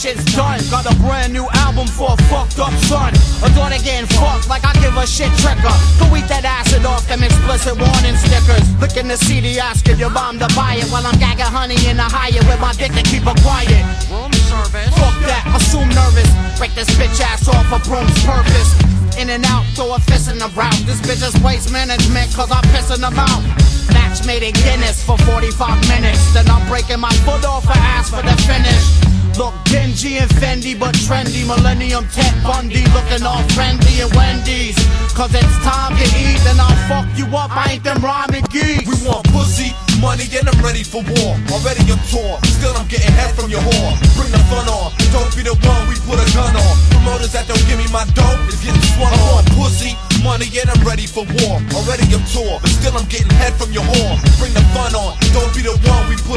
shit's done. Got a brand new album for a fucked up son. A daughter getting fucked like I give a shit trigger. Go eat that acid off them explicit warning stickers. Licking the CD asking your mom to buy it while I'm gagging honey in the higher with my dick to keep her quiet. Room service. Fuck that, assume nervous. Break this bitch ass off for broom's purpose. In and out, throw a fist in the route. This bitch is waste management, cause I'm pissing them out. Match made in Guinness for 45 minutes. Then I'm breaking my foot off her ass for the finish. Dingy and Fendi, but trendy. Millennium Ted Bundy looking all friendly and Wendy's. Cause it's time to eat, then I'll fuck you up. I ain't them rhyming geeks. We want pussy, money, and I'm ready for war. Already tour, still I'm getting head from your whore. Bring the fun on, don't be the one we put a gun on. Promoters that don't give me my dope is getting swung uh-huh. on. Pussy, money, and I'm ready for war. Already tour, but still I'm getting head from your whore. Bring the fun on, don't be the one we put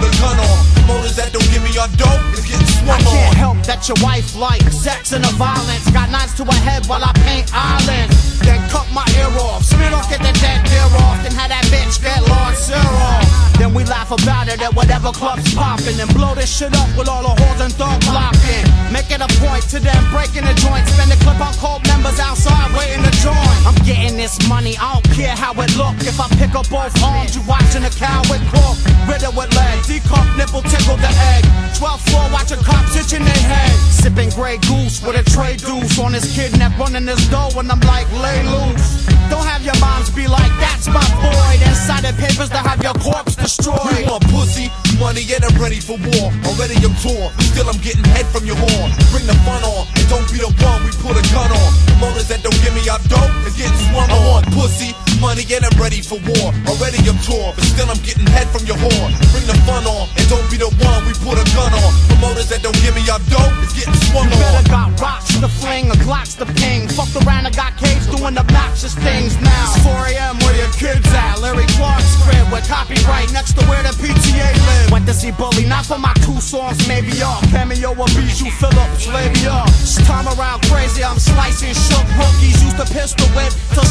your wife like sex and the violence. Got knives to her head while I paint islands. Then cut my ear off. Smear off, get the dead deer off. Then have that bitch get Lord off. Then we laugh about it at whatever club's popping. And blow this shit up with all the holes and thug blocking. Make it a point to them breaking the joint. Spend the clip on cold members outside waiting to join. I'm getting this money, I don't care how look. If I pick up both arms, you watching a coward cook. Riddle with lead, decup nipple tickle the egg. 12th floor, watch watching cops itching their head. Sipping Grey Goose with a tray deuce on his kidnap, running his dough, and I'm like, lay loose. Don't have your moms be like, that's my boy. Then sign the papers to have your corpse destroyed. want pussy, money, and I'm ready for war. Already I'm torn, still I'm getting head from your horn. Bring the fun on, and don't be the one we put a gun on. Promoters that don't give me our dope is getting swung on. I want pussy, money, and I'm ready for war. Already I'm torn, but still I'm getting head from your horn. Bring the fun on, and don't be the one we put a gun on. Promoters that don't give me our dope is getting swung You better on. got rocks to fling, a glocks to ping. Fucked around I got caged doing obnoxious things now. It's 4 a.m. where your kids at? Larry Clark's crib with copyright next to where the PTA live. Went to see Bully, not for my two songs, maybe y'all. Cameo or Bijou Phillips, labia. This time around crazy, I'm slicing shook rookies. Used to pistol whip till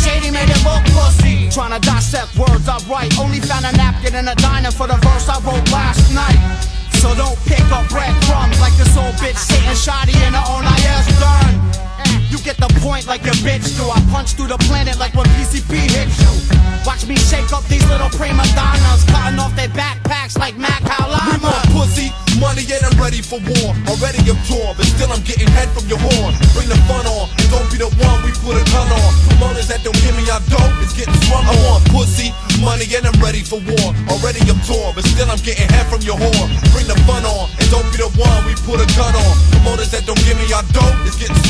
Trying to dissect words I write. Only found a napkin in a diner for the verse I wrote last night. So don't pick up breadcrumbs like this old bitch sitting shoddy in her own IS done. You get the point like your bitch do. I punch through the planet like when PCP hits you. Watch me shake up these little prima donnas, cutting off their backpacks like Mac We Halama. want pussy, money, and I'm ready for war. Already I'm but still I'm getting head from your horn. Bring the fun on, pussy, money, and I'm ready for war. Already I'm torn, but still I'm getting head from your horn. Bring the fun on, and don't be the one we put a gun on. Promoters that don't give me our dope is getting.